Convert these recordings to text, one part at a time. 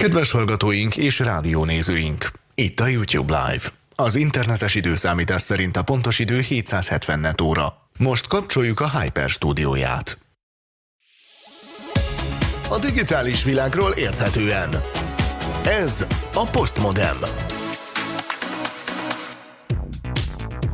Kedves hallgatóink és rádiónézőink! Itt a YouTube Live. Az internetes időszámítás szerint a pontos idő 770 net óra. Most kapcsoljuk a Hyper stúdióját. A digitális világról érthetően. Ez a Postmodem.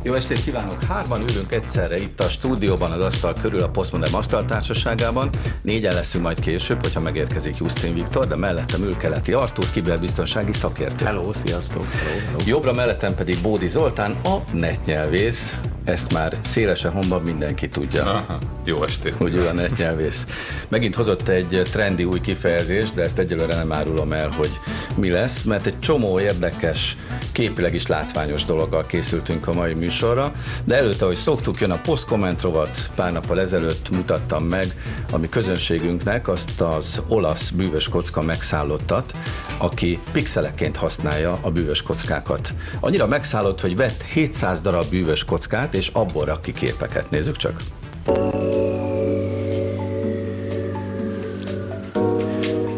Jó estét kívánok! Hárman ülünk egyszerre itt a stúdióban az asztal körül a Postmodern Asztaltársaságában. Négyen leszünk majd később, hogyha megérkezik Justin Viktor, de mellettem ül keleti Artúr, kiberbiztonsági szakértő. Hello, sziasztok! Hello, hello. Jobbra mellettem pedig Bódi Zoltán, a netnyelvész. Ezt már szélesen honban mindenki tudja. Aha, jó estét! Hogy ő a netnyelvész. Megint hozott egy trendi új kifejezést, de ezt egyelőre nem árulom el, hogy mi lesz, mert egy csomó érdekes, képileg is látványos dologgal készültünk a mai műsorra, de előtte, ahogy szoktuk, jön a posztkomment rovat, pár nappal ezelőtt mutattam meg a mi közönségünknek azt az olasz bűvös kocka megszállottat, aki pixeleként használja a bűvös kockákat. Annyira megszállott, hogy vett 700 darab bűvös kockát, és abból rak képeket. Nézzük csak.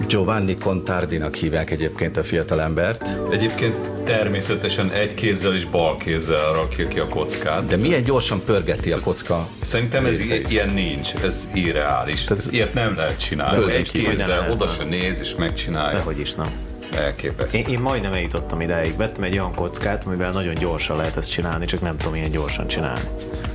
Giovanni Contardinak hívják egyébként a fiatalembert. Egyébként természetesen egy kézzel és bal kézzel rakja ki a kockát. De milyen gyorsan pörgeti a kocka? Szerintem ez részeit? ilyen nincs, ez irreális. Tehát ilyet nem lehet csinálni. Egy kézzel oda se néz és megcsinálja. Dehogy is, nem. Elképesztő. Én, én majdnem eljutottam ideig. Vettem egy olyan kockát, amivel nagyon gyorsan lehet ezt csinálni, csak nem tudom ilyen gyorsan csinálni.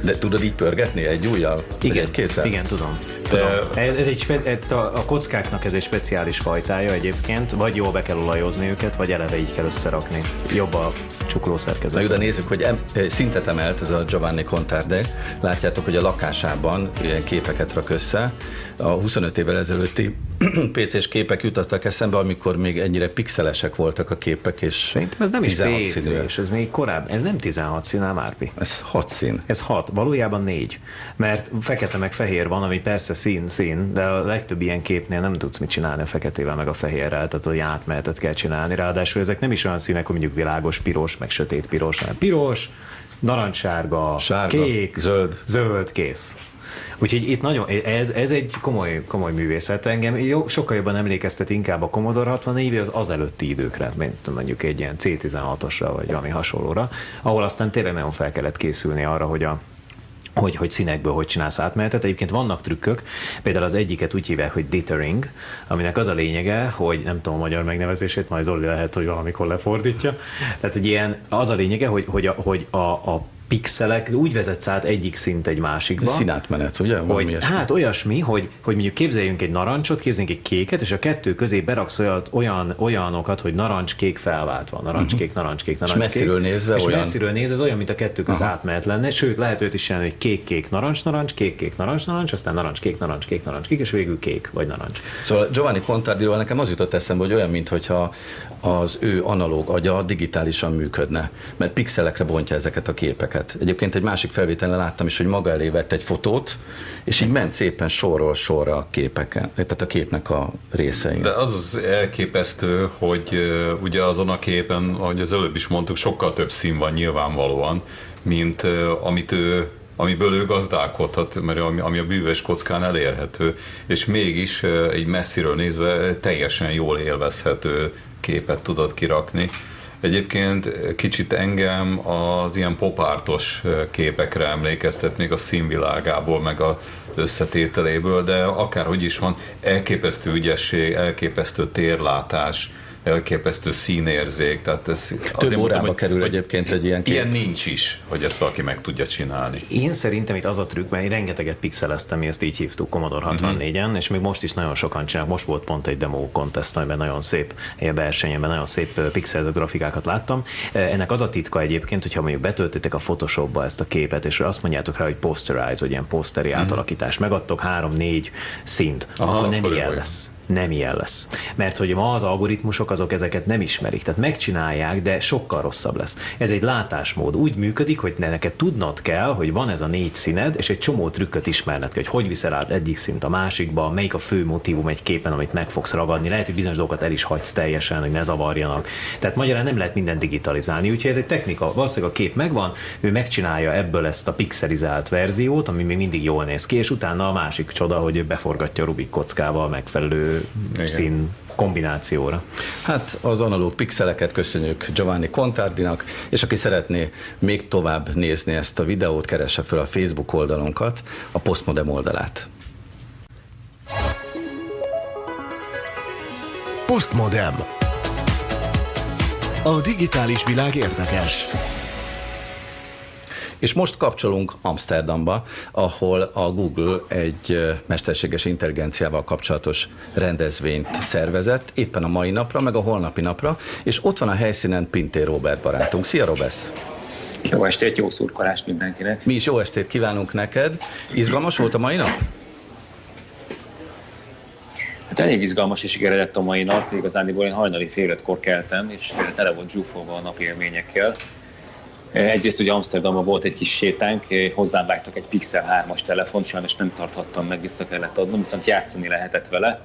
De tudod így pörgetni egy ujjal? Vagy egy igen, tudom. tudom. Ez, ez egy a, a kockáknak ez egy speciális fajtája egyébként, vagy jól be kell olajozni őket, vagy eleve így kell összerakni. Jobb a csukló Na szerkezet. jó, de nézzük, hogy em, eh, szintet emelt ez a Giovanni Contarde. Látjátok, hogy a lakásában ilyen képeket rak össze. A 25 évvel ezelőtti PC-s képek jutottak eszembe, amikor még ennyire pixelesek voltak a képek, és Szerintem ez nem is 16 PC, színűek. és ez még korábban. Ez nem 16 szín, ám Árpi. Ez 6 szín. Ez hat, valójában négy. Mert fekete meg fehér van, ami persze szín, szín, de a legtöbb ilyen képnél nem tudsz mit csinálni a feketével meg a fehérrel, tehát hogy átmenetet kell csinálni. Ráadásul ezek nem is olyan színek, hogy mondjuk világos piros, meg sötét piros, hanem piros, narancssárga, Sárga, kék, zöld. zöld, kész. Úgyhogy itt nagyon, ez, ez egy komoly, komoly művészet. Engem jó, sokkal jobban emlékeztet inkább a Commodore 64 az az előtti időkre, mint mondjuk egy ilyen C16-osra, vagy valami hasonlóra, ahol aztán tényleg nagyon fel kellett készülni arra, hogy a hogy, hogy színekből hogy csinálsz átmenetet. Egyébként vannak trükkök, például az egyiket úgy hívják, hogy dithering, aminek az a lényege, hogy nem tudom a magyar megnevezését, majd Zoli lehet, hogy valamikor lefordítja. Tehát, hogy ilyen, az a lényege, hogy, hogy, a, hogy a, a pixelek úgy vezetsz át egyik szint egy másikba. Színátmenet, ugye? Hogy, ilyesmi. hát olyasmi, hogy, hogy mondjuk képzeljünk egy narancsot, képzeljünk egy kéket, és a kettő közé beraksz olyat, olyan, olyanokat, hogy narancs-kék felváltva. Narancs-kék, narancs-kék, narancs-kék. messziről nézve és olyan- messziről nézve ez olyan, mint a kettő köz átmenet lenne, sőt lehet őt is csinálni, hogy kék-kék, narancs-narancs, kék-kék, narancs-narancs, aztán narancs-kék, narancs-kék, narancs-kék, és végül kék vagy narancs. Szóval Giovanni Contardiról nekem az jutott eszembe, hogy olyan, mintha az ő analóg agya digitálisan működne, mert pixelekre bontja ezeket a képeket. Egyébként egy másik felvételen láttam is, hogy maga elé vett egy fotót, és így ment szépen sorról sorra a képeken, tehát a képnek a részein. De az az elképesztő, hogy ugye azon a képen, ahogy az előbb is mondtuk, sokkal több szín van nyilvánvalóan, mint amit ő amiből ő gazdálkodhat, mert ami, ami a bűvös kockán elérhető, és mégis egy messziről nézve teljesen jól élvezhető képet tudott kirakni. Egyébként kicsit engem az ilyen popártos képekre emlékeztet még a színvilágából, meg a összetételéből, de akárhogy is van, elképesztő ügyesség, elképesztő térlátás, elképesztő színérzék, tehát ez Több órába kerül egyébként egy ilyen kép. Ilyen nincs is, hogy ezt valaki meg tudja csinálni. Én szerintem itt az a trükk, mert én rengeteget pixeleztem, mi ezt így hívtuk Commodore 64-en, és még most is nagyon sokan csinálják. Most volt pont egy demo contest, amiben nagyon szép egy versenyben nagyon szép pixelezett grafikákat láttam. Ennek az a titka egyébként, hogyha mondjuk betöltitek a Photoshopba ezt a képet, és azt mondjátok rá, hogy posterize, vagy ilyen posteri átalakítás, megadtok három-négy szint, Aha, akkor nem akkor ilyen jó. lesz nem ilyen lesz. Mert hogy ma az algoritmusok azok ezeket nem ismerik, tehát megcsinálják, de sokkal rosszabb lesz. Ez egy látásmód. Úgy működik, hogy ne- neked tudnod kell, hogy van ez a négy színed, és egy csomó trükköt ismerned kell, hogy hogy viszel át egyik szint a másikba, melyik a fő motivum egy képen, amit meg fogsz ragadni. Lehet, hogy bizonyos dolgokat el is hagysz teljesen, hogy ne zavarjanak. Tehát magyarán nem lehet mindent digitalizálni, úgyhogy ez egy technika. Valószínűleg a kép megvan, ő megcsinálja ebből ezt a pixelizált verziót, ami még mindig jól néz ki, és utána a másik csoda, hogy beforgatja a Rubik kockával megfelelő Igen. szín kombinációra. Hát az analóg pixeleket köszönjük Giovanni Contardinak, és aki szeretné még tovább nézni ezt a videót, keresse fel a Facebook oldalunkat, a Postmodem oldalát. Postmodem. A digitális világ érdekes. És most kapcsolunk Amsterdamba, ahol a Google egy mesterséges intelligenciával kapcsolatos rendezvényt szervezett, éppen a mai napra, meg a holnapi napra, és ott van a helyszínen Pintér Robert barátunk. Szia, Robesz! Jó estét, jó szurkolást mindenkinek! Mi is jó estét kívánunk neked. Izgalmas volt a mai nap? Hát elég izgalmas és sikeredett a mai nap, igazándiból én hajnali fél ötkor keltem, és tele volt zsúfolva a napi élményekkel. Egyrészt ugye Amsterdamban volt egy kis sétánk, hozzám vágtak egy Pixel 3-as telefon, sajnos nem tarthattam meg, vissza kellett adnom, viszont játszani lehetett vele,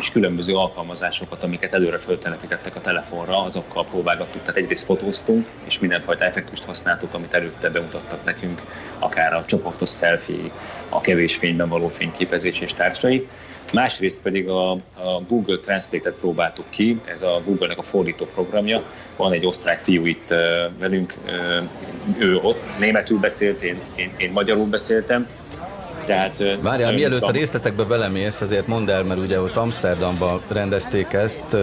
és különböző alkalmazásokat, amiket előre föltelepítettek a telefonra, azokkal próbálgattuk. Tehát egyrészt fotóztunk, és mindenfajta effektust használtuk, amit előtte bemutattak nekünk, akár a csoportos selfie, a kevés fényben való fényképezés és társai. Másrészt pedig a, a Google Translate-et próbáltuk ki, ez a Google-nek a fordító programja. Van egy osztrák fiú itt velünk, ő ott németül beszélt, én, én, én magyarul beszéltem, tehát, Várjál, mielőtt a részletekbe belemész, azért mondd el, mert ugye ott Amsterdamban rendezték ezt,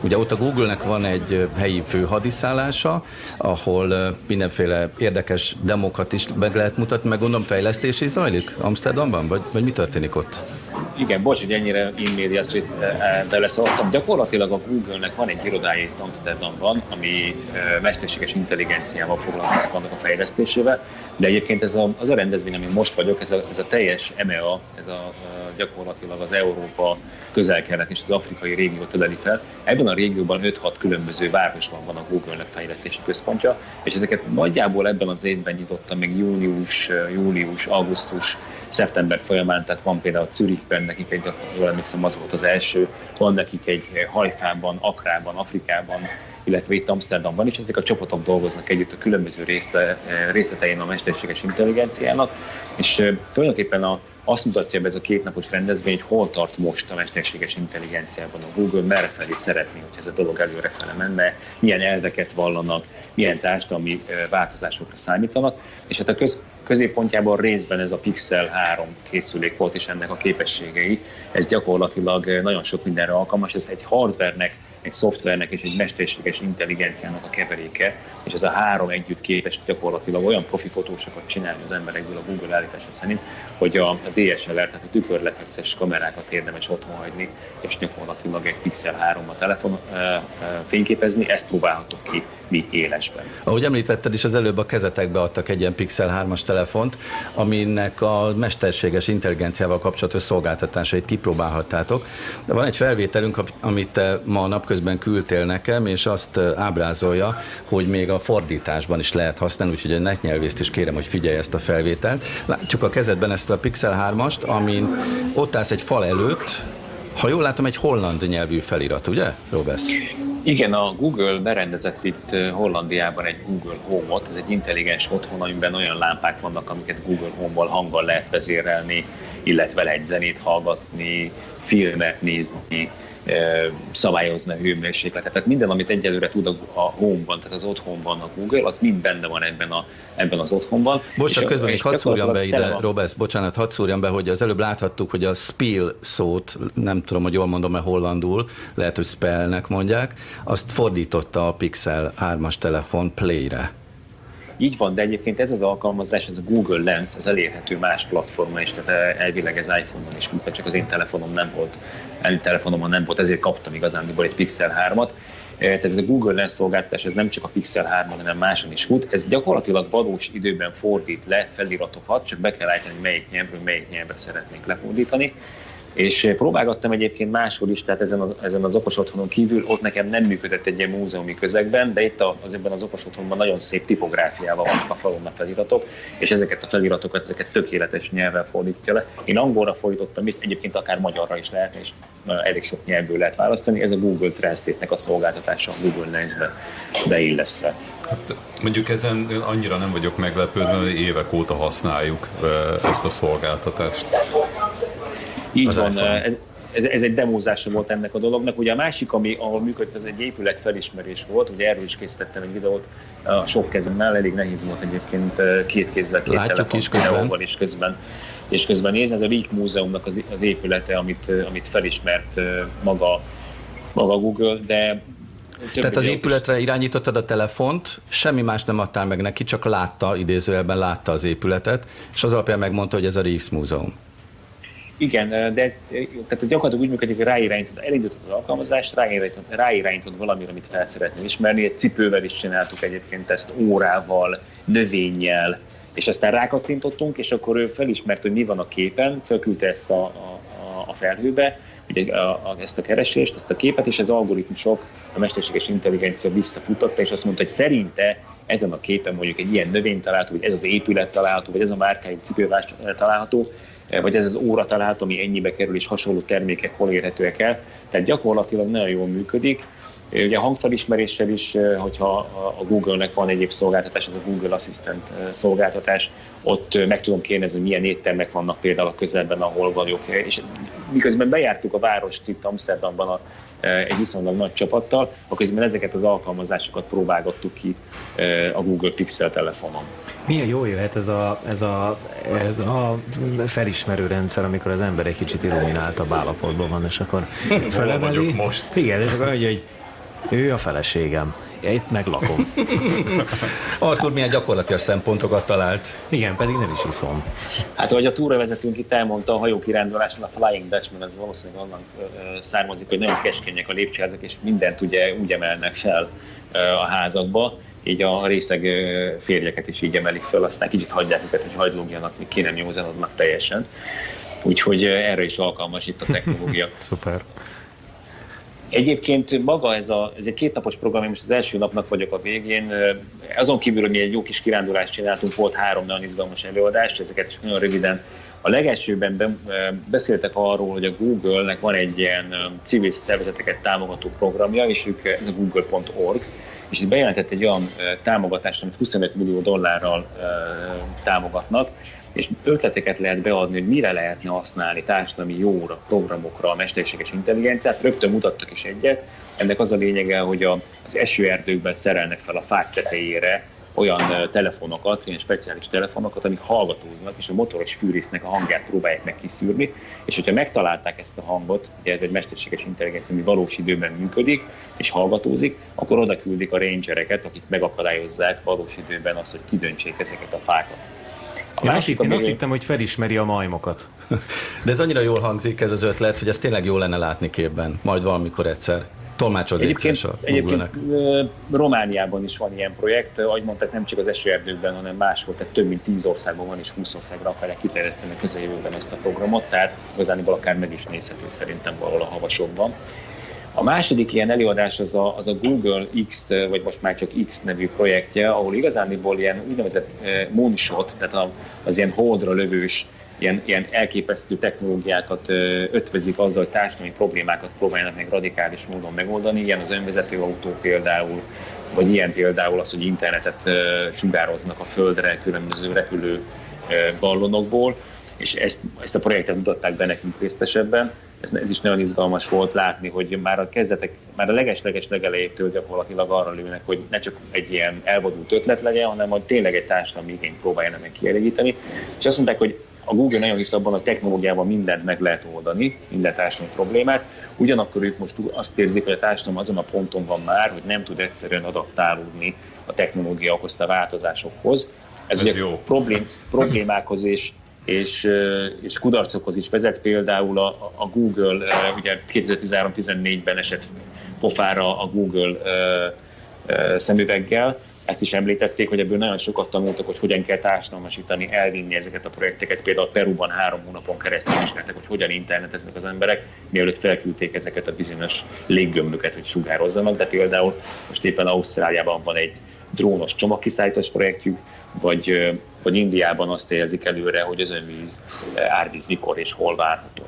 ugye ott a Google-nek van egy helyi főhadiszállása, ahol mindenféle érdekes demokat is meg lehet mutatni, meg gondolom fejlesztés is zajlik Amsterdamban, vagy, vagy mi történik ott? Igen, bocs, hogy ennyire in-medias beleszaladtam. Gyakorlatilag a Google-nek van egy irodája itt Amsterdamban, ami mesterséges intelligenciával foglalkozik annak a fejlesztésével, de egyébként ez a, az a rendezvény, amin most vagyok, ez a, ez a teljes EMEA, ez a, a gyakorlatilag az Európa közel-kelet és az afrikai régiót öleli fel. Ebben a régióban 5-6 különböző városban van a Google-nek fejlesztési központja, és ezeket nagyjából ebben az évben nyitottam meg június, július, augusztus, szeptember folyamán, tehát van például Zürichben nekik egy, jól emlékszem, az volt az első, van nekik egy Hajfában, Akrában, Afrikában, illetve itt Amsterdamban is, ezek a csapatok dolgoznak együtt a különböző része, részletein a mesterséges intelligenciának, és tulajdonképpen a, azt mutatja be ez a kétnapos rendezvény, hogy hol tart most a mesterséges intelligenciában a Google, merre felé szeretné, hogy ez a dolog előrefele menne, milyen elveket vallanak, milyen társadalmi változásokra számítanak, és hát a köz, középpontjában részben ez a Pixel 3 készülék volt, és ennek a képességei, ez gyakorlatilag nagyon sok mindenre alkalmas, ez egy hardvernek egy szoftvernek és egy mesterséges intelligenciának a keveréke, és ez a három együtt képes gyakorlatilag olyan profi fotósokat csinálni az emberekből a Google állítása szerint, hogy a DSLR, tehát a tükörlefekces kamerákat érdemes otthon hagyni, és gyakorlatilag egy Pixel 3 a telefon fényképezni, ezt próbálhatok ki mi élesben. Ahogy említetted is, az előbb a kezetekbe adtak egy ilyen Pixel 3-as telefont, aminek a mesterséges intelligenciával kapcsolatos szolgáltatásait kipróbálhattátok. De van egy felvételünk, amit ma napközben küldtél nekem, és azt ábrázolja, hogy még a fordításban is lehet használni, úgyhogy a netnyelvészt is kérem, hogy figyelj ezt a felvételt. Látjuk a kezedben ezt a Pixel 3-ast, amin ott állsz egy fal előtt, ha jól látom, egy holland nyelvű felirat, ugye, Robesz? Igen, a Google berendezett itt Hollandiában egy Google Home-ot, ez egy intelligens otthon, amiben olyan lámpák vannak, amiket Google Home-ból hanggal lehet vezérelni, illetve lehet zenét hallgatni, filmet nézni, szabályozni a hőmérsékletet. Tehát minden, amit egyelőre tud a home-ban, tehát az otthonban a Google, az mind benne van ebben, a, ebben az otthonban. Most csak közben még hadd szúrjam be ide, Robert, bocsánat, hadd szúrjam be, hogy az előbb láthattuk, hogy a spill szót, nem tudom, hogy jól mondom-e hollandul, lehet, hogy spellnek mondják, azt fordította a Pixel 3-as telefon Play-re. Így van, de egyébként ez az alkalmazás, ez a Google Lens, ez elérhető más platformon is, tehát elvileg ez iPhone-on is csak az én telefonom nem volt, én telefonomon nem volt, ezért kaptam igazándiból egy Pixel 3-at. Tehát ez a Google Lens szolgáltatás, ez nem csak a Pixel 3 hanem máson is fut. Ez gyakorlatilag valós időben fordít le feliratokat, csak be kell állítani, melyik nyelvről melyik nyelvet szeretnénk lefordítani és eh, próbálgattam egyébként máshol is, tehát ezen az, ezen az okos otthonon kívül, ott nekem nem működött egy ilyen múzeumi közegben, de itt az ebben az okos otthonban nagyon szép tipográfiával vannak a falon a feliratok, és ezeket a feliratokat, ezeket tökéletes nyelvvel fordítja le. Én angolra fordítottam itt, egyébként akár magyarra is lehet, és elég sok nyelvből lehet választani. Ez a Google Translate-nek a szolgáltatása a Google Lens-be beillesztve. Hát, mondjuk ezen annyira nem vagyok meglepődve, hogy évek óta használjuk eh, ezt a szolgáltatást. Így az van. Ez, ez, ez egy demózása volt ennek a dolognak. Ugye a másik, ami, ahol működött, ez egy épület felismerés volt, ugye erről is készítettem egy videót a sok kezemmel, elég nehéz volt egyébként két kézzel, két Látjuk is közben. is közben és közben nézni, ez a Leak Múzeumnak az, az épülete, amit, amit felismert maga, maga Google, de tehát az épületre irányítottad a telefont, semmi más nem adtál meg neki, csak látta, idézőjelben látta az épületet, és az alapján megmondta, hogy ez a Rijksmúzeum. Igen, de tehát gyakorlatilag úgy működik, hogy ráirányítod, elindítod az alkalmazást, ráirányítod, ráirányítod valamire, amit fel szeretnél ismerni. Egy cipővel is csináltuk egyébként ezt, órával, növényjel, és aztán rákattintottunk, és akkor ő felismert, hogy mi van a képen, felküldte ezt a, a, a felhőbe, ugye a, a, ezt a keresést, ezt a képet, és az algoritmusok, a mesterséges intelligencia visszafutatta, és azt mondta, hogy szerinte ezen a képen mondjuk egy ilyen növény található, vagy ez az épület található, vagy ez a márkájú cipővás található, vagy ez az óra található, ami ennyibe kerül, és hasonló termékek hol érhetőek el. Tehát gyakorlatilag nagyon jól működik. Ugye a hangfelismeréssel is, hogyha a Google-nek van egyéb szolgáltatás, az a Google Assistant szolgáltatás, ott meg tudom kérdezni, hogy milyen éttermek vannak például a közelben, ahol vagyok. És miközben bejártuk a várost itt Amsterdamban a, egy viszonylag nagy csapattal, akkor ezeket az alkalmazásokat próbálgattuk ki a Google Pixel telefonon. Milyen jó jöhet ez a, ez, a, ez a felismerő rendszer, amikor az ember egy kicsit illumináltabb állapotban van, és akkor felemeli. most. Igen, és akkor mondja, hogy ő a feleségem. Itt meglakom. Artur milyen gyakorlatilag szempontokat talált. Igen, pedig nem is iszom. Hát, ahogy a túravezetőnk itt elmondta, a hajókiránduláson a Flying Dutchman, az valószínűleg onnan származik, hogy nagyon keskenyek a lépcsőházak, és mindent ugye úgy emelnek fel a házakba, így a részeg férjeket is így emelik föl, aztán kicsit hagyják őket, hogy hagylógjanak, míg ki nem józanodnak teljesen. Úgyhogy erre is alkalmas itt a technológia. Szuper. Egyébként maga ez, a, ez egy kétnapos program, én most az első napnak vagyok a végén. Azon kívül, hogy mi egy jó kis kirándulást csináltunk, volt három nagyon izgalmas előadást, ezeket is nagyon röviden. A legelsőben beszéltek arról, hogy a Google-nek van egy ilyen civil szervezeteket támogató programja, és ők ez a google.org, és itt bejelentett egy olyan támogatást, amit 25 millió dollárral támogatnak, és ötleteket lehet beadni, hogy mire lehetne használni társadalmi jóra, programokra a mesterséges intelligenciát. Rögtön mutattak is egyet. Ennek az a lényege, hogy az esőerdőkben szerelnek fel a fák tetejére olyan telefonokat, ilyen speciális telefonokat, amik hallgatóznak, és a motoros fűrésznek a hangját próbálják meg kiszűrni, és hogyha megtalálták ezt a hangot, ugye ez egy mesterséges intelligencia, ami valós időben működik, és hallgatózik, akkor oda küldik a rangereket, akik megakadályozzák valós időben azt, hogy kidöntsék ezeket a fákat. A másik, én azt hittem, hogy felismeri a majmokat. De ez annyira jól hangzik ez az ötlet, hogy ez tényleg jó lenne látni képben, majd valamikor egyszer. Tolmácsod egyébként, a egyébként Romániában is van ilyen projekt, ahogy mondták, nem csak az esőerdőkben, hanem máshol, tehát több mint 10 országban van, és 20 országra akarják kiterjeszteni a közeljövőben ezt a programot, tehát igazániból akár meg is nézhető szerintem valahol a havasokban. A második ilyen előadás az a, az a Google X, vagy most már csak X nevű projektje, ahol igazániból ilyen úgynevezett moonshot, tehát az ilyen holdra lövős ilyen, ilyen elképesztő technológiákat ötvezik azzal, hogy társadalmi problémákat próbálnak meg radikális módon megoldani, ilyen az önvezető autó például, vagy ilyen például az, hogy internetet sugároznak a földre különböző repülő ballonokból, és ezt, ezt a projektet mutatták be nekünk részletesebben. Ez, ez is nagyon izgalmas volt látni, hogy már a kezdetek, már a leges-leges legelejétől gyakorlatilag arra lőnek, hogy ne csak egy ilyen elvadult ötlet legyen, hanem hogy tényleg egy társadalmi igényt próbáljanak meg kielégíteni. És azt mondták, hogy a Google nagyon hisz abban, hogy a technológiával mindent meg lehet oldani, minden társadalmi problémát. Ugyanakkor ők most azt érzik, hogy a társadalom azon a ponton van már, hogy nem tud egyszerűen adaptálódni a technológia okozta változásokhoz. Ez, Ez ugye jó. Problém, problémákhoz és és, és kudarcokhoz is vezet. Például a, a Google, ugye 2013-14-ben esett pofára a Google szemüveggel, ezt is említették, hogy ebből nagyon sokat tanultak, hogy hogyan kell társadalmasítani, elvinni ezeket a projekteket. Például Peruban három hónapon keresztül vizsgáltak, hogy hogyan interneteznek az emberek, mielőtt felküldték ezeket a bizonyos léggömböket, hogy sugározzanak. De például most éppen Ausztráliában van egy drónos csomagkiszállítás projektjük, vagy, vagy Indiában azt érzik előre, hogy az önvíz árvíz mikor és hol várható.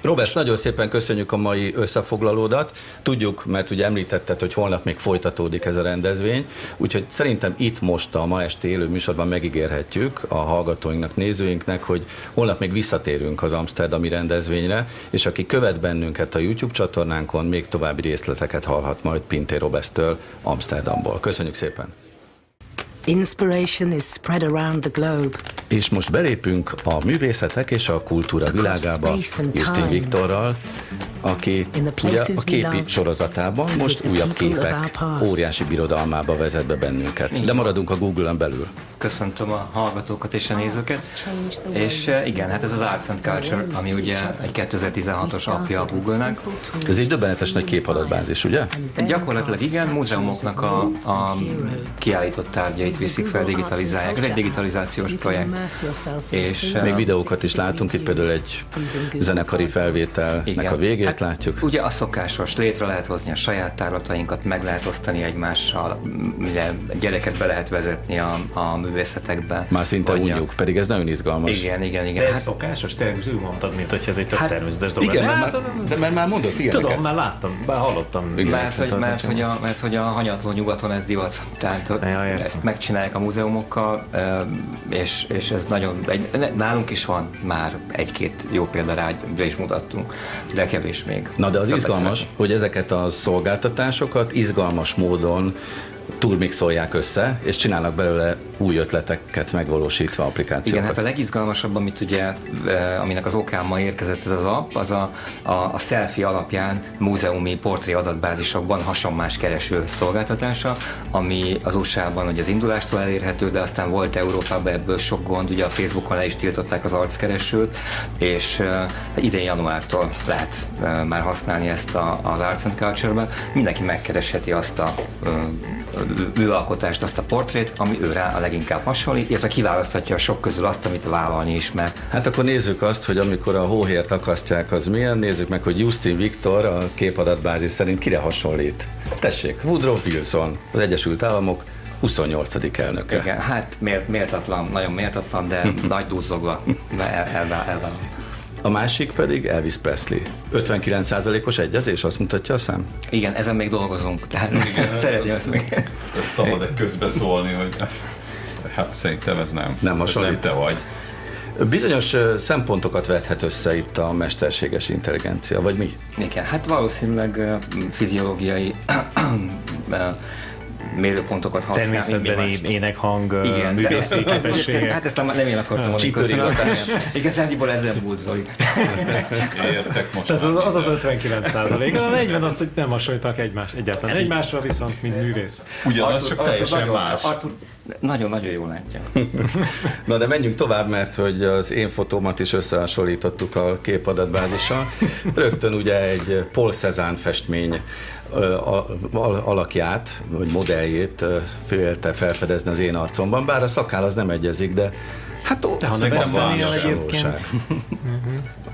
Robert, nagyon szépen köszönjük a mai összefoglalódat. Tudjuk, mert ugye említetted, hogy holnap még folytatódik ez a rendezvény, úgyhogy szerintem itt most a ma este élő műsorban megígérhetjük a hallgatóinknak, nézőinknek, hogy holnap még visszatérünk az Amsterdami rendezvényre, és aki követ bennünket a YouTube csatornánkon, még további részleteket hallhat majd Pintér Robesztől Amsterdamból. Köszönjük szépen! Inspiration is spread around the globe. És most belépünk a művészetek és a kultúra világába Justin Viktorral, aki ugye a képi sorozatában most újabb képek óriási birodalmába vezet be bennünket. De maradunk a Google-en belül. Köszöntöm a hallgatókat és a nézőket. És eh, igen, hát ez az Arts and Culture, ami ugye egy 2016-os apja a Google-nek. Ez egy döbbenetes nagy képadatbázis, ugye? Gyakorlatilag igen, múzeumoknak a, a kiállított tárgyait viszik fel, digitalizálják. Ez egy digitalizációs projekt. És, Még eh, videókat is látunk, itt például egy zenekari felvételnek igen. a végét hát, látjuk. Ugye a szokásos, létre lehet hozni a saját tárlatainkat, meg lehet osztani egymással, ugye gyereket be lehet vezetni a, a művészetekbe. Már szinte unjuk, pedig ez nagyon izgalmas. Igen, igen, igen. De ez hát, szokásos, tényleg úgy mondtad, mint hogy ez egy tök hát, természetes dolog. Igen, hát, már, de mert már mondott ilyeneket. Tudom, már láttam, már hallottam. Igen, mert, hogy, mert, hogy a, mert hogy a hanyatló nyugaton ez divat. Tehát ja, ezt megcsinálják a múzeumokkal, és, és ez nagyon, egy, nálunk is van már egy-két jó példa rá, be is mutattunk, de kevés még. Na de az izgalmas, hogy ezeket a szolgáltatásokat izgalmas módon túlmixolják össze, és csinálnak belőle új ötleteket megvalósítva applikációkat. Igen, hát a legizgalmasabb, amit ugye, eh, aminek az okán ma érkezett ez az app, az a, a, a selfie alapján múzeumi portré adatbázisokban hasonmás kereső szolgáltatása, ami az USA-ban az indulástól elérhető, de aztán volt Európában ebből sok gond, ugye a Facebookon le is tiltották az arckeresőt, és uh, idén januártól lehet uh, már használni ezt a, az Arts and Culture-ben. Mindenki megkeresheti azt a műalkotást, azt a portrét, ami ő rá a leginkább hasonlít, illetve kiválaszthatja a sok közül azt, amit vállalni is mer. Hát akkor nézzük azt, hogy amikor a hóhért akasztják, az milyen, nézzük meg, hogy Justin Viktor a képadatbázis szerint kire hasonlít. Tessék, Woodrow Wilson, az Egyesült Államok 28. elnöke. Igen, hát méltatlan, nagyon méltatlan, de nagy dúzzogva el, el, el, el, a másik pedig Elvis Presley. 59%-os egyezés, azt mutatja a szám? Igen, ezen még dolgozunk. Tehát szeretném ezt még. Szabad-e közbeszólni, hogy hát szerintem ez nem. Nem hasonlít. nem te vagy. Bizonyos szempontokat vethet össze itt a mesterséges intelligencia, vagy mi? Igen, hát valószínűleg fiziológiai mérőpontokat használ. Természetben ének, hang, Igen, művészi képességek. Hát ezt nem, nem én akartam mondani, köszönöm. Igazándiból ezzel múlt Zoli. Értek most. Tehát az az, az 59 százalék. A 40 az, hogy nem hasonlítanak egymást egyáltalán. Egymásra viszont, mint művész. Ugyanaz, csak teljesen más. Artur, nagyon-nagyon jól látja. Na de menjünk tovább, mert hogy az én fotómat is összehasonlítottuk a képadatbázissal. Rögtön ugye egy Paul Cézanne festmény alakját, vagy modelljét félte felfedezni az én arcomban, bár a szakál az nem egyezik, de hát ó, de ha nem egyébként.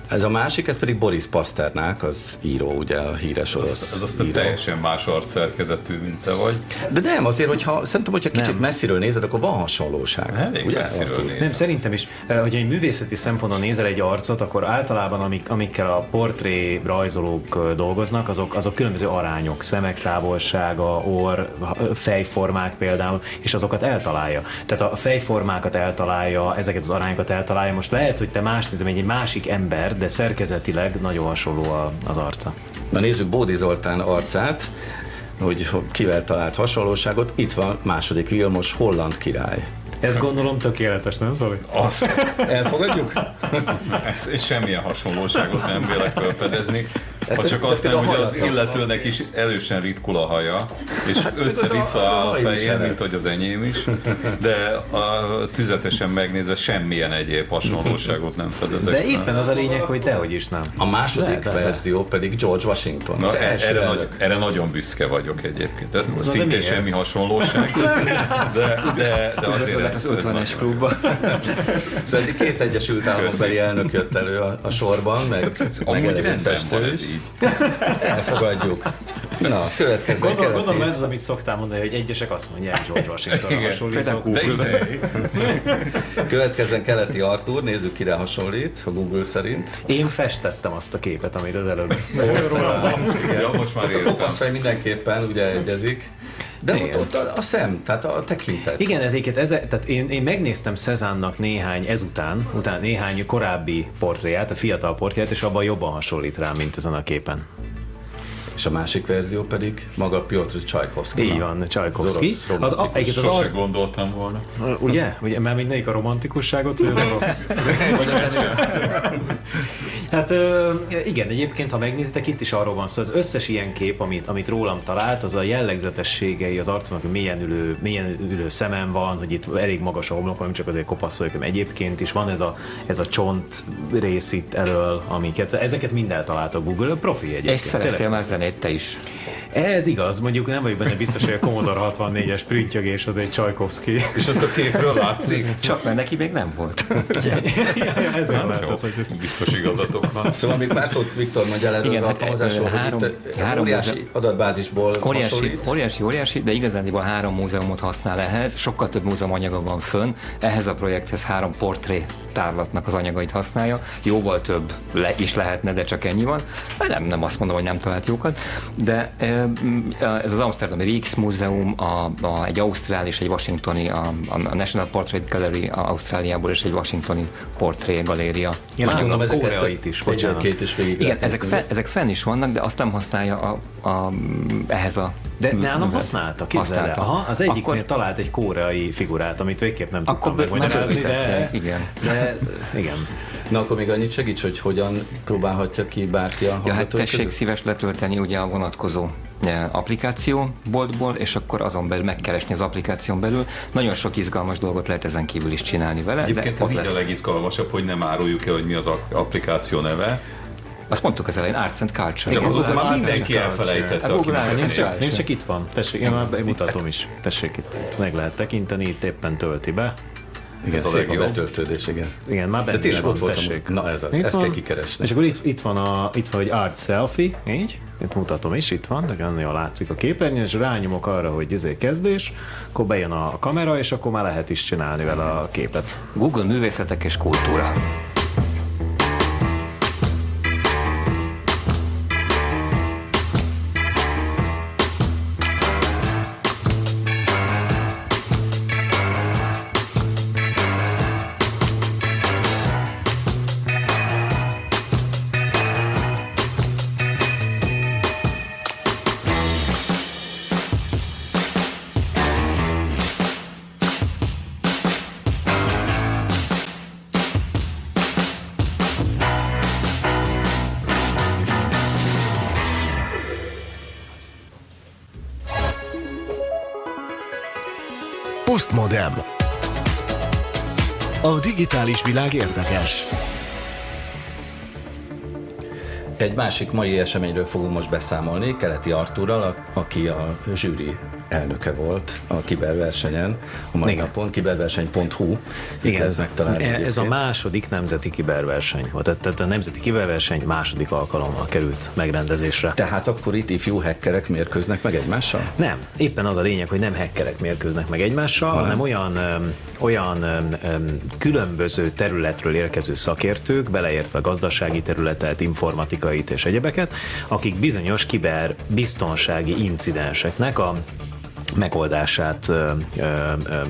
Ez a másik, ez pedig Boris Pasternák, az író, ugye a híres orosz Ez, ez aztán író. teljesen más arcszerkezetű, mint te vagy. De nem, azért, hogyha szerintem, hogyha kicsit nem. messziről nézed, akkor van hasonlóság. Elég ugye? messziről nézed. Nem, szerintem is. Eh, hogyha egy művészeti szempontból nézel egy arcot, akkor általában amik, amikkel a portré rajzolók eh, dolgoznak, azok, azok különböző arányok, szemek távolsága, orr, fejformák például, és azokat eltalálja. Tehát a fejformákat eltalálja, ezeket az arányokat eltalálja. Most lehet, hogy te más nézem, egy másik ember, de szerkezetileg nagyon hasonló az arca. Na nézzük Bódi Zoltán arcát, hogy kivel talált hasonlóságot. Itt van második Vilmos holland király. Ez gondolom tökéletes, nem Zoli? Azt. Elfogadjuk? Ez, ez semmilyen hasonlóságot nem vélek felfedezni. Ha csak azt nem, hogy az illetőnek is erősen ritkul a haja, és hát össze-vissza a fején, mint hogy az enyém is, de a tüzetesen megnézve semmilyen egyéb hasonlóságot nem fedezek. De éppen az a lényeg, hogy dehogy is nem. A második verzió pedig George Washington. Na, erre, nagy, erre nagyon büszke vagyok egyébként. Szintén semmi hasonlóság, de, de, de azért ez, ez 50-es klubban. Szóval két Egyesült Államokbeli elnök jött elő a, a sorban, meg, meg amúgy rendben van ez így. Elfogadjuk. Na, következő Gondol, gondolom ez az, amit szoktál mondani, hogy egyesek azt mondják George Washingtonra hasonlítok. Izé, következően keleti Artur, nézzük kire hasonlít, a Google szerint. Én festettem azt a képet, amit az előbb ja, most már A értem. kopaszfej mindenképpen ugye egyezik. De ott, Igen. ott a, a szem, tehát a tekintet. Igen, ezeket, ez, tehát én, én megnéztem Cezánnak néhány, ezután, után néhány korábbi portréját, a fiatal portréját, és abban jobban hasonlít rám, mint ezen a képen. És a másik verzió pedig maga Piotr Csajkovszki. Így van, Csajkovszki. Az Az, a, az, Sose az, gondoltam volna. ugye? ugye? Mert mindegyik a romantikusságot, vagy az orosz? Hát ö, igen, egyébként, ha megnézitek, itt is arról van szó, az összes ilyen kép, amit, amit rólam talált, az a jellegzetességei az arcomnak, hogy milyen ülő, milyen ülő szemem van, hogy itt elég magas a homlok, nem csak azért kopasz vagyok, hanem egyébként is van ez a, ez a csont rész itt elől, amiket, ezeket mind eltalált a Google, profi egyébként. És szereztél már zenét te is. Ez igaz, mondjuk nem vagyok benne biztos, hogy a Commodore 64-es printjögés az egy Csajkovszki. És azt a képről látszik? Csak mert neki még nem volt. Ezzel Hát lehetett, jó, hogy ez biztos igazatok van. Szóval még pár szót Viktor mondja el Igen, az hát, alkalmazásról, három- hogy itt három óriási múzeum- adatbázisból Óriási, hasonlít. óriási, óriási, de igazándiból három múzeumot használ ehhez, sokkal több múzeum anyaga van fönn, ehhez a projekthez három portré tárlatnak az anyagait használja, jóval több le is lehetne, de csak ennyi van. Nem, nem azt mondom, hogy nem talált jókat, de ez az Amsterdami Rijksmuseum, a, a, egy ausztrál és egy washingtoni, a, a National Portrait Gallery a Ausztráliából és egy washingtoni portré galéria. Én Mondom, ezeket is, egy- bocsánat. Két is végig Igen, ezek, fe, ezek fenn is vannak, de azt nem használja a, a, ehhez a De nálam használta, képzeld el. Használta. Aha, az egyiknél Akkor- talált egy koreai figurát, amit végképp nem tudtam megmagyarázni, de, igen. de igen. Na akkor még annyit segíts, hogy hogyan próbálhatja ki bárki a Ja, hát tessék közül? szíves letölteni ugye a vonatkozó eh, applikáció boltból, és akkor azon belül megkeresni az applikáción belül. Nagyon sok izgalmas dolgot lehet ezen kívül is csinálni vele, Egyébként de ez így a lesz. legizgalmasabb, hogy nem áruljuk el, hogy mi az a- applikáció neve. Azt mondtuk az elején, Arts and Culture. Csak azóta már mindenki elfelejtette, A and megnézi. Culture. Nézd csak itt van, tessék, én már mutatom is. Tessék, itt, itt meg lehet tekinteni, itt éppen tölti be. Igen, Ez a szép a legjobb. betöltődés, igen. Igen, már benne De tényleg ott voltam. tessék. Na ez az, Itt ezt van. kell kikeresni. És akkor itt, itt, van a, itt van egy art selfie, így, itt mutatom is, itt van, de nagyon jól látszik a képernyőn, és rányomok arra, hogy izé kezdés, akkor bejön a kamera, és akkor már lehet is csinálni vele a képet. Google művészetek és kultúra. Digitális világ érdekes. Egy másik mai eseményről fogunk most beszámolni, Keleti Artúrral, aki a zsűri elnöke volt a kiberversenyen, a mai Igen. napon, kiberverseny.hu. Igen, ez megtalálni ez a második nemzeti kiberverseny volt. Tehát- Tehát a nemzeti kiberverseny második alkalommal került megrendezésre. Tehát akkor itt ifjú hackerek mérkőznek meg egymással? Nem, éppen az a lényeg, hogy nem hackerek mérkőznek meg egymással, hanem, hanem olyan, öm, olyan öm, különböző területről érkező szakértők, beleértve gazdasági területet, informatikait és egyebeket, akik bizonyos kiberbiztonsági incidenseknek a megoldását ö, ö,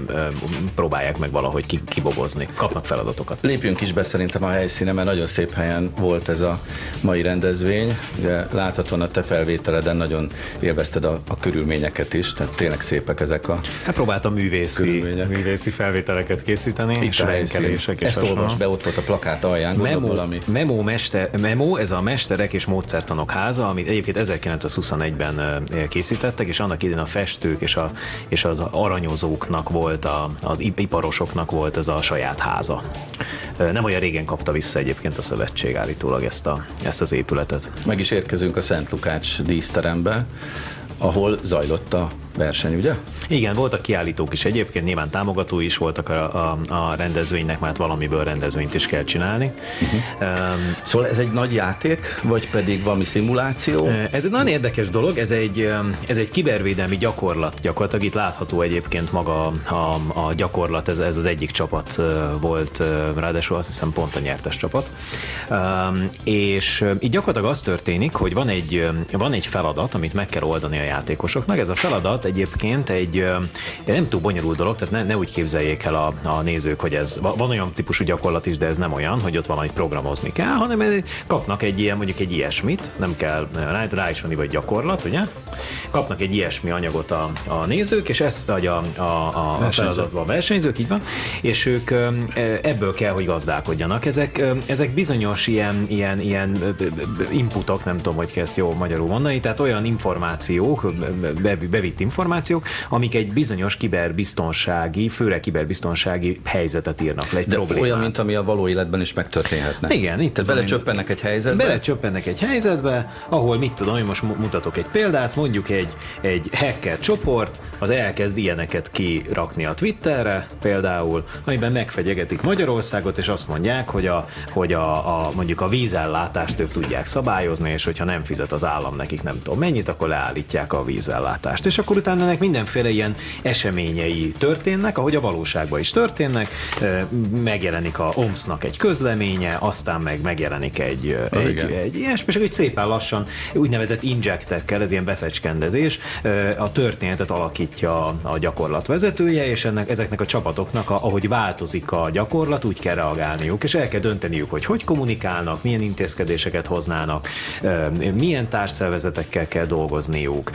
ö, próbálják meg valahogy ki- kibogozni. Kapnak feladatokat. Lépjünk is be szerintem a helyszínen, mert nagyon szép helyen volt ez a mai rendezvény. Ugye láthatóan a te felvételeden nagyon élvezted a, a körülményeket is, tehát tényleg szépek ezek a Hát próbáltam művészi, művészi felvételeket készíteni, itt és renkelések és Ezt olvasd be, ott volt a plakát alján, Memo, valami. Memo, mester, Memo, ez a Mesterek és Módszertanok háza, amit egyébként 1921-ben ö, készítettek, és annak idén a festők és, a, és az aranyozóknak volt, a, az ip- iparosoknak volt ez a saját háza. Nem olyan régen kapta vissza egyébként a szövetség állítólag ezt, a, ezt az épületet. Meg is érkezünk a Szent Lukács díszterembe, ahol zajlott a verseny, ugye? Igen, voltak kiállítók is egyébként, nyilván támogatói is voltak a, a, a rendezvénynek, mert valamiből rendezvényt is kell csinálni. Uh-huh. Um, Szóval ez egy nagy játék, vagy pedig valami szimuláció? Ez egy nagyon érdekes dolog, ez egy, ez egy kibervédelmi gyakorlat. Gyakorlatilag itt látható egyébként maga a, a gyakorlat, ez, ez az egyik csapat volt, ráadásul azt hiszem pont a nyertes csapat. És így gyakorlatilag az történik, hogy van egy, van egy feladat, amit meg kell oldani a játékosoknak. Ez a feladat egyébként egy nem túl bonyolult dolog, tehát ne, ne úgy képzeljék el a, a nézők, hogy ez van olyan típusú gyakorlat is, de ez nem olyan, hogy ott valamit programozni kell, hanem kapnak egy ilyen, mondjuk egy ilyesmit, nem kell, rá, rá is van vagy gyakorlat, ugye? Kapnak egy ilyesmi anyagot a, a nézők, és ezt adja a, a, a feladatba a versenyzők, így van, és ők ebből kell, hogy gazdálkodjanak. Ezek, ezek bizonyos ilyen, ilyen, ilyen inputok, nem tudom, hogy kezd jó magyarul mondani, tehát olyan információk, bevitt információk, amik egy bizonyos kiberbiztonsági, főleg kiberbiztonsági helyzetet írnak le, egy De problémát. olyan, mint ami a való életben is megtörténhetne. Igen, itt Tehát belecsöppennek egy helyzetbe? Belecsöppennek egy helyzetbe, ahol mit tudom, én most mutatok egy példát, mondjuk egy, egy hacker csoport, az elkezd ilyeneket kirakni a Twitterre például, amiben megfegyegetik Magyarországot, és azt mondják, hogy, a, hogy a, a, mondjuk a vízellátást ők tudják szabályozni, és hogyha nem fizet az állam nekik nem tudom mennyit, akkor leállítják a vízellátást. És akkor utána ennek mindenféle ilyen eseményei történnek, ahogy a valóságban is történnek, megjelenik a OMS-nak egy közleménye, aztán meg megjelenik egy, egy, egy ilyesmi, és akkor szépen lassan úgynevezett injektekkel, ez ilyen befecskendezés, a történetet alakítja a gyakorlat vezetője, és ennek, ezeknek a csapatoknak, a, ahogy változik a gyakorlat, úgy kell reagálniuk, és el kell dönteniük, hogy hogy kommunikálnak, milyen intézkedéseket hoznának, milyen társszervezetekkel kell dolgozniuk,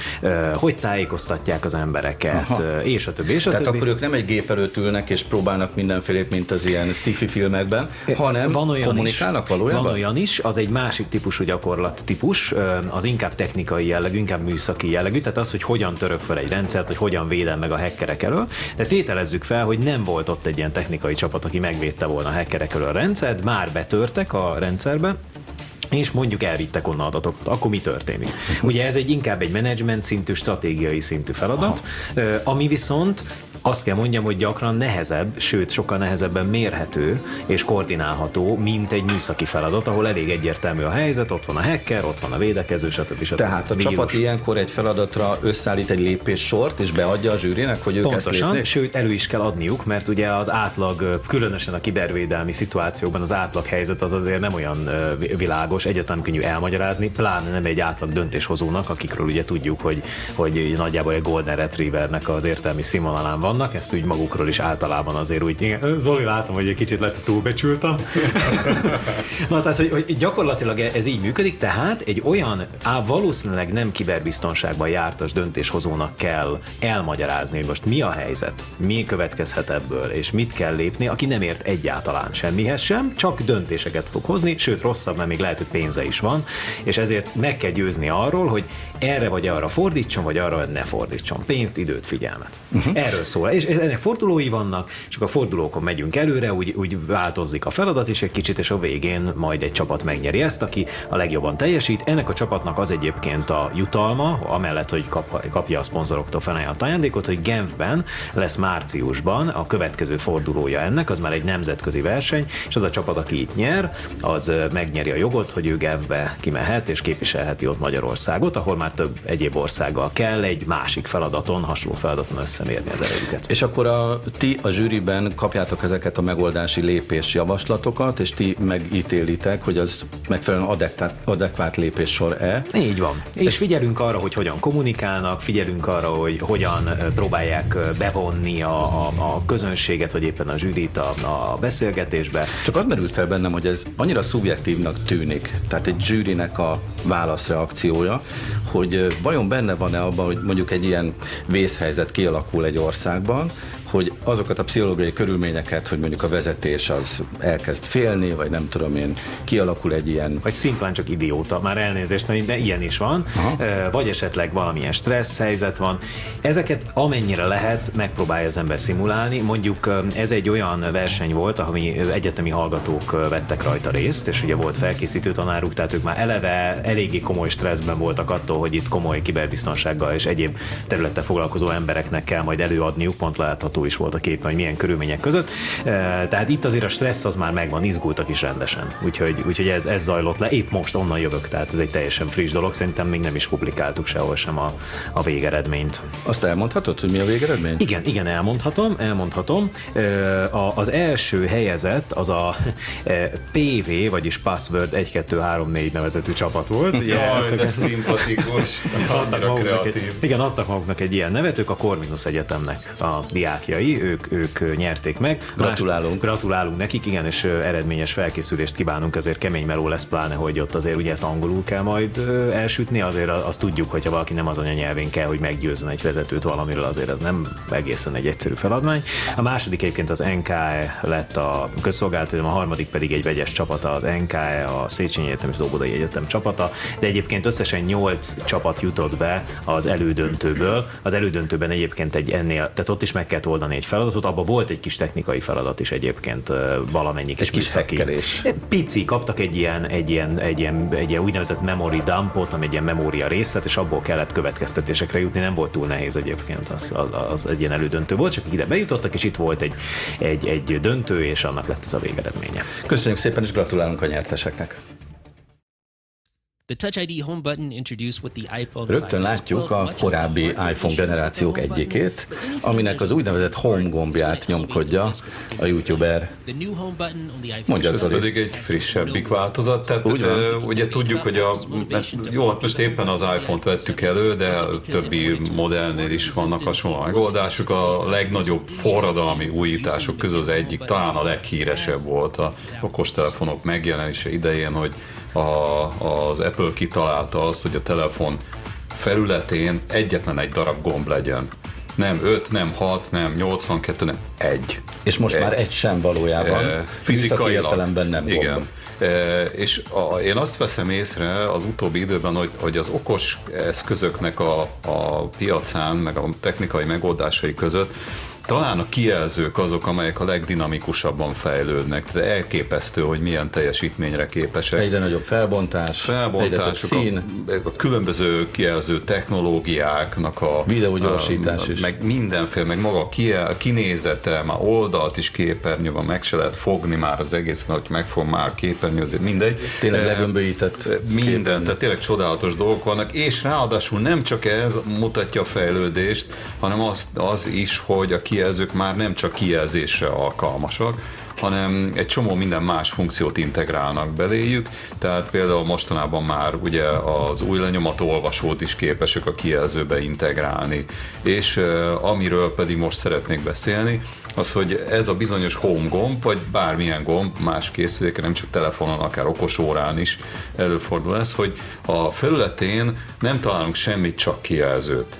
hogy tájékoztatják az embereket, Aha. és a többi, és a Tehát többi. akkor ők nem egy gép előtt ülnek és próbálnak mindenfélét, mint az ilyen sci-fi filmekben, hanem van olyan kommunikálnak is, valójában? Van olyan is, az egy másik típusú gyakorlat típus, az inkább technikai jellegű, inkább műszaki jellegű, tehát az, hogy hogyan török fel egy rendszert, hogy hogyan védem meg a hackerek elől, de tételezzük fel, hogy nem volt ott egy ilyen technikai csapat, aki megvédte volna a hackerek elől a rendszert, már betörtek a rendszerbe, és mondjuk elvittek onnan adatokat, akkor mi történik? Ugye ez egy inkább egy menedzsment szintű, stratégiai szintű feladat, Aha. ami viszont azt kell mondjam, hogy gyakran nehezebb, sőt sokkal nehezebben mérhető és koordinálható, mint egy műszaki feladat, ahol elég egyértelmű a helyzet, ott van a hacker, ott van a védekező, stb. stb. Tehát a Vírus. csapat ilyenkor egy feladatra összeállít egy lépés sort, és beadja a zsűrinek, hogy ők Pontosan, ezt sőt elő is kell adniuk, mert ugye az átlag, különösen a kibervédelmi szituációban az átlag helyzet az azért nem olyan világos, egyáltalán könnyű elmagyarázni, pláne nem egy átlag döntéshozónak, akikről ugye tudjuk, hogy, hogy nagyjából egy Golden Retrievernek az értelmi színvonalán vannak, ezt úgy magukról is általában azért úgy, igen, Zoli látom, hogy egy kicsit lett túlbecsültem. Na, tehát, hogy, hogy gyakorlatilag ez így működik, tehát egy olyan, á, valószínűleg nem kiberbiztonságban jártas döntéshozónak kell elmagyarázni, hogy most mi a helyzet, mi következhet ebből, és mit kell lépni, aki nem ért egyáltalán semmihez sem, csak döntéseket fog hozni, sőt rosszabb, mert még lehet, hogy pénze is van, és ezért meg kell győzni arról, hogy erre vagy arra fordítson, vagy arra ne fordítson. Pénzt, időt, figyelmet. Uh-huh. Erről szól. És ennek fordulói vannak, és akkor a fordulókon megyünk előre, úgy, úgy változik a feladat is egy kicsit, és a végén majd egy csapat megnyeri ezt, aki a legjobban teljesít. Ennek a csapatnak az egyébként a jutalma, amellett, hogy kap, kapja a szponzoroktól felajánlott ajándékot, hogy Genfben lesz márciusban a következő fordulója ennek, az már egy nemzetközi verseny, és az a csapat, aki itt nyer, az megnyeri a jogot, hogy ő Genfbe kimehet és képviselheti ott Magyarországot, ahol már több egyéb országgal kell egy másik feladaton, hasonló feladaton összemérni az erőket. És akkor a, ti a zsűriben kapjátok ezeket a megoldási lépés javaslatokat, és ti megítélitek, hogy az megfelelően adekvát, adekvát lépéssor-e. Így van. És figyelünk arra, hogy hogyan kommunikálnak, figyelünk arra, hogy hogyan próbálják bevonni a, a, a közönséget, vagy éppen a zsűrit a, a beszélgetésbe. Csak az merült fel bennem, hogy ez annyira szubjektívnak tűnik, tehát egy zsűrinek a válaszreakciója, hogy vajon benne van-e abban, hogy mondjuk egy ilyen vészhelyzet kialakul egy országban, hogy azokat a pszichológiai körülményeket, hogy mondjuk a vezetés az elkezd félni, vagy nem tudom én, kialakul egy ilyen... Vagy szimplán csak idióta, már elnézést, de ilyen is van, Aha. vagy esetleg valamilyen stressz helyzet van. Ezeket amennyire lehet, megpróbálja az ember szimulálni. Mondjuk ez egy olyan verseny volt, ami egyetemi hallgatók vettek rajta részt, és ugye volt felkészítő tanáruk, tehát ők már eleve eléggé komoly stresszben voltak attól, hogy itt komoly kiberbiztonsággal és egyéb területtel foglalkozó embereknek kell majd előadniuk, pont látható fotó is volt a képen, hogy milyen körülmények között. Tehát itt azért a stressz az már megvan, izgultak is rendesen. Úgyhogy, úgyhogy ez, ez zajlott le. Épp most onnan jövök, tehát ez egy teljesen friss dolog. Szerintem még nem is publikáltuk sehol sem a, a végeredményt. Azt elmondhatod, hogy mi a végeredmény? Igen, igen, elmondhatom, elmondhatom. Az első helyezett az a PV, vagyis Password 1, 2, 3, 4 nevezetű csapat volt. Jaj, de szimpatikus, annyira kreatív. Egy, igen, adtak maguknak egy ilyen nevet, ők a Corvinus Egyetemnek a diákjai, ők, ők nyerték meg. Gratulálunk. Más, gratulálunk nekik, igen, és eredményes felkészülést kívánunk, ezért kemény meló lesz pláne, hogy ott azért ugye ezt angolul kell majd elsütni, azért azt tudjuk, hogyha valaki nem az anyanyelvén kell, hogy meggyőzzön egy vezetőt valamiről, azért ez nem egészen egy egyszerű feladvány. A második egyébként az NKE lett a közszolgáltató, a harmadik pedig egy vegyes csapata, az NKE, a Széchenyi Egyetem és az Egyetem csapata, de egyébként összesen 8 csapat jutott be az elődöntőből. Az elődöntőben egyébként egy ennél, tehát ott is meg kellett oldani egy feladatot, abban volt egy kis technikai feladat is egyébként valamennyi kis, kis hekkelés. Pici, kaptak egy ilyen, egy ilyen, egy ilyen, egy ilyen úgynevezett memory dumpot, ami egy ilyen memória részlet, és abból kellett következtetésekre jutni, nem volt túl nehéz egyébként, az, az, az egy ilyen elődöntő volt, csak ide bejutottak, és itt volt egy, egy, egy döntő, és annak lett ez a végeredménye. Köszönjük szépen, és gratulálunk a nyerteseknek. Rögtön látjuk a korábbi iPhone generációk egyikét, aminek az úgynevezett Home gombját nyomkodja a YouTuber. Mondja, ez pedig egy frissebbik változat. Tehát Úgy van. ugye tudjuk, hogy a, jó, hát most éppen az iPhone-t vettük elő, de többi modellnél is vannak hasonló megoldások. A legnagyobb forradalmi újítások közül az egyik, talán a leghíresebb volt a okostelefonok megjelenése idején, hogy a, az Apple kitalálta azt, hogy a telefon felületén egyetlen egy darab gomb legyen. Nem 5, nem 6, nem 82, nem egy. És most egy. már egy sem valójában. E, fizikai értelemben nem gomb. Igen. E, és a, én azt veszem észre az utóbbi időben, hogy, hogy az okos eszközöknek a, a piacán, meg a technikai megoldásai között talán a kijelzők azok, amelyek a legdinamikusabban fejlődnek. Tehát elképesztő, hogy milyen teljesítményre képesek. Egyre nagyobb felbontás, felbontások, egyre szín. A, a különböző kijelző technológiáknak a videógyorsítás a, is. Meg mindenféle, meg maga a kijel, kinézete, már oldalt is képernyő van, meg se lehet fogni már az egész, mert hogy megfog már képernyő, azért mindegy. Tényleg legömbölyített Minden, képernyő. tehát tényleg csodálatos dolgok vannak, és ráadásul nem csak ez mutatja a fejlődést, hanem az, az is, hogy a kijelzők már nem csak kijelzésre alkalmasak, hanem egy csomó minden más funkciót integrálnak beléjük, tehát például mostanában már ugye az új lenyomat olvasót is képesek a kijelzőbe integrálni, és amiről pedig most szeretnék beszélni, az, hogy ez a bizonyos home gomb, vagy bármilyen gomb más készüléken, nem csak telefonon, akár okos órán is előfordul ez, hogy a felületén nem találunk semmit, csak kijelzőt.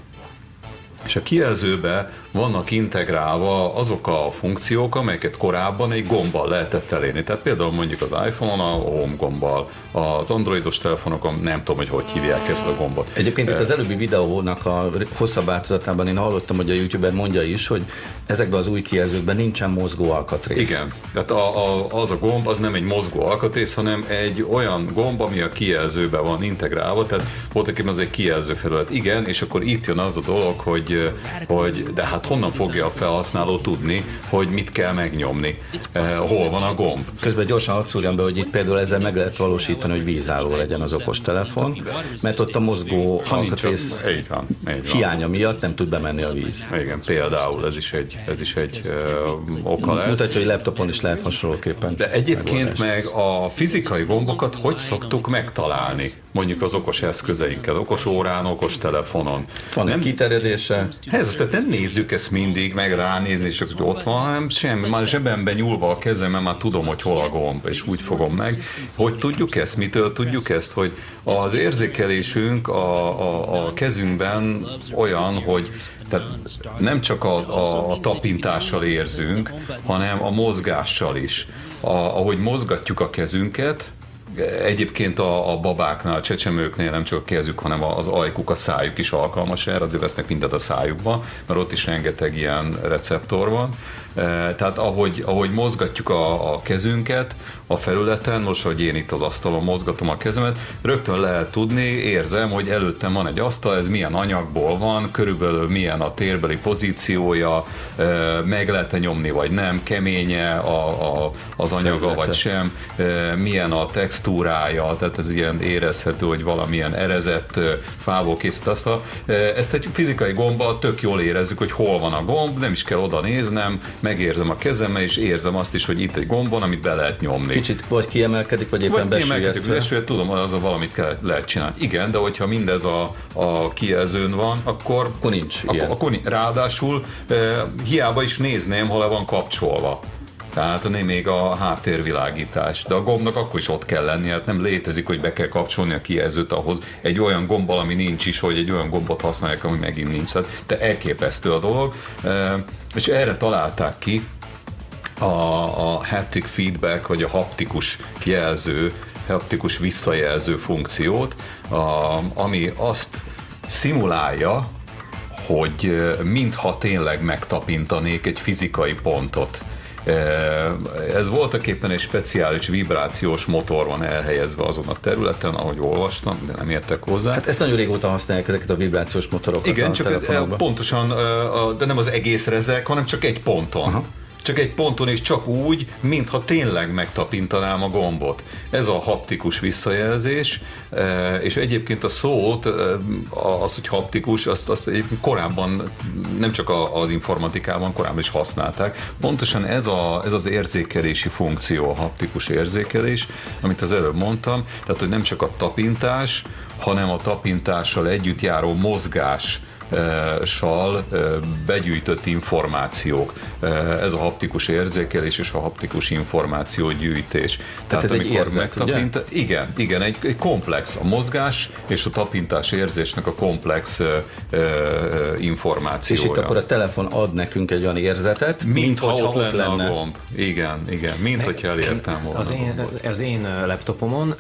És a kijelzőbe vannak integrálva azok a funkciók, amelyeket korábban egy gombbal lehetett elérni. Tehát például mondjuk az iPhone-on a home gombbal, az androidos telefonokon nem tudom, hogy hogy hívják ezt a gombot. Egyébként itt az előbbi videónak a hosszabb változatában én hallottam, hogy a youtuber mondja is, hogy ezekben az új kijelzőkben nincsen mozgó alkatrész. Igen, tehát a, a, az a gomb az nem egy mozgó alkatrész, hanem egy olyan gomb, ami a kijelzőben van integrálva, tehát voltak az egy kijelző felület. Igen, és akkor itt jön az a dolog, hogy, hogy de hát honnan fogja a felhasználó tudni, hogy mit kell megnyomni, eh, hol van a gomb. Közben gyorsan hadd szúrjam be, hogy itt például ezzel meg lehet valósítani, hogy vízálló legyen az okos telefon, mert ott a mozgó alkatrész hiánya miatt nem tud bemenni a víz. Igen, például ez is egy, ez is egy uh, oka lehet. Mutatja, hogy laptopon is lehet hasonlóképpen. De egyébként meg a fizikai gombokat hogy szoktuk megtalálni? Mondjuk az okos eszközeinkkel, okos órán, okos telefonon. Van nem kiterjedése. Ez, tehát nem nézzük ezt mindig, meg ránézni, és hogy ott van, hanem semmi. Már zsebemben nyúlva a kezem, már tudom, hogy hol a gomb, és úgy fogom meg. Hogy tudjuk ezt? Mitől tudjuk ezt? Hogy az érzékelésünk a, a, a kezünkben olyan, hogy tehát nem csak a, a, a tapintással érzünk, hanem a mozgással is. A, ahogy mozgatjuk a kezünket, egyébként a, a babáknál, a csecsemőknél nem csak a kezük, hanem az ajkuk, a szájuk is alkalmas erre, azért vesznek mindent a szájukba, mert ott is rengeteg ilyen receptor van. Tehát ahogy, ahogy mozgatjuk a, a kezünket a felületen, most, hogy én itt az asztalon mozgatom a kezemet, rögtön lehet tudni, érzem, hogy előttem van egy asztal, ez milyen anyagból van, körülbelül milyen a térbeli pozíciója, meg lehet-e nyomni, vagy nem, keménye a, a, az anyaga, Felülete. vagy sem, milyen a textúrája, tehát ez ilyen érezhető, hogy valamilyen erezett fából készült asztal. Ezt egy fizikai gomba tök jól érezzük, hogy hol van a gomb, nem is kell oda néznem, megérzem a kezemmel, és érzem azt is, hogy itt egy gomb van, amit be lehet nyomni. Kicsit vagy kiemelkedik, vagy éppen vagy kiemelkedik, besülyeztve. tudom, az a valamit kell, lehet csinálni. Igen, de hogyha mindez a, a kijelzőn van, akkor, akkor nincs. Akkor, akkor nincs. Ráadásul hiába is nézném, hol van kapcsolva. Nem még a háttérvilágítás. De a gombnak akkor is ott kell lennie, hát nem létezik, hogy be kell kapcsolni a kijelzőt ahhoz egy olyan gombbal, ami nincs is, hogy egy olyan gombot használják, ami megint nincs. Tehát de elképesztő a dolog. És erre találták ki a, a haptic feedback, vagy a haptikus jelző, haptikus visszajelző funkciót, a, ami azt szimulálja, hogy mintha tényleg megtapintanék egy fizikai pontot. Ez voltak éppen egy speciális vibrációs motor van elhelyezve azon a területen, ahogy olvastam, de nem értek hozzá. Hát ezt nagyon régóta használják ezeket a vibrációs motorokat. Igen, csak pontosan, de nem az egész rezek, hanem csak egy ponton. Aha csak egy ponton és csak úgy, mintha tényleg megtapintanám a gombot. Ez a haptikus visszajelzés, e, és egyébként a szót, e, az, hogy haptikus, azt, azt egyébként korábban nem csak az informatikában, korábban is használták. Pontosan ez, a, ez az érzékelési funkció, a haptikus érzékelés, amit az előbb mondtam, tehát hogy nem csak a tapintás, hanem a tapintással együtt járó mozgás, sal begyűjtött információk. Ez a haptikus érzékelés és a haptikus információ gyűjtés. Tehát, Tehát ez egy érzet, megtapint, ugye? Igen, igen egy, egy komplex. A mozgás és a tapintás érzésnek a komplex uh, uh, információja. És itt akkor a telefon ad nekünk egy olyan érzetet, mint, mint ha ott lenne, lenne a gomb. Igen, igen, mint hogyha elértem volna. Az én, az én laptopomon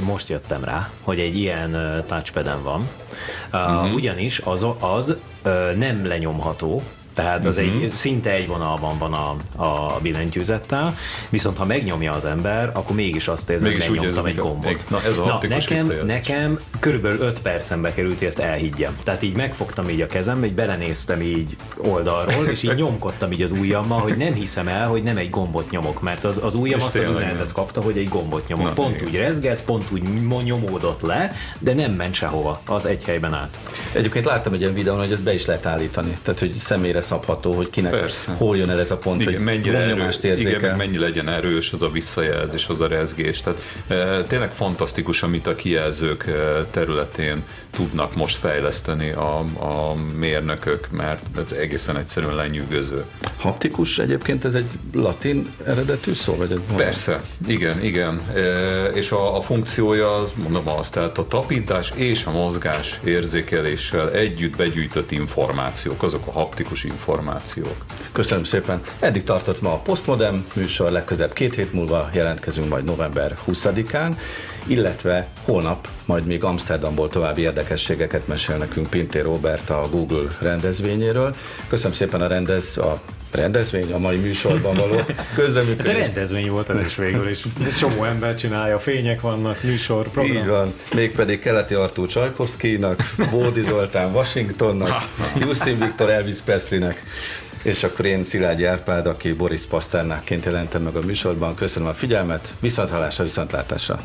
most jöttem rá, hogy egy ilyen touchpad van, uh-huh. ugyanis az, az nem lenyomható, tehát az egy, szinte egy vonalban van a, a billentyűzettel, viszont ha megnyomja az ember, akkor mégis azt érzi, hogy megnyomtam egy gombot. Na, ez a Na, nekem, nekem körülbelül 5 percembe került, hogy ezt elhiggyem. Tehát így megfogtam így a kezembe, így belenéztem így oldalról, és így nyomkodtam így az ujjammal, hogy nem hiszem el, hogy nem egy gombot nyomok, mert az, az ujjam és azt az üzenetet kapta, hogy egy gombot nyomok. Na, pont igen. úgy rezgett, pont úgy nyomódott le, de nem ment sehova, az egy helyben állt. Egyébként láttam egy ilyen videón, hogy ezt be is lehet állítani. Tehát, hogy személyre szabható, hogy kinek Persze. hol jön el ez a pont, igen, hogy mennyire erő, igen, meg mennyi legyen erős az a visszajelzés, az a rezgés. Tehát e, tényleg fantasztikus, amit a kijelzők e, területén tudnak most fejleszteni a, a mérnökök, mert ez egészen egyszerűen lenyűgöző. Haptikus egyébként ez egy latin eredetű szó? Vagy egy Persze, igen, igen. E, és a, a funkciója az, mondom azt, tehát a tapintás és a mozgás érzékeléssel együtt begyűjtött információk, azok a haptikus információk. Köszönöm szépen. Eddig tartott ma a Postmodern műsor, legközelebb két hét múlva jelentkezünk majd november 20-án illetve holnap majd még Amsterdamból további érdekességeket mesél nekünk Pintér Robert a Google rendezvényéről. Köszönöm szépen a rendez, a rendezvény, a mai műsorban való közreműködés. De rendezvény volt ez is végül is. Csomó ember csinálja, fények vannak, műsor, program. Így van. Mégpedig Keleti Artúr Csajkovszkinak, Bódi Zoltán Washingtonnak, Justin Viktor Elvis Presleynek, és akkor én Szilágyi Árpád, aki Boris Paszternakként jelentem meg a műsorban. Köszönöm a figyelmet, viszonthallásra, viszontlátásra.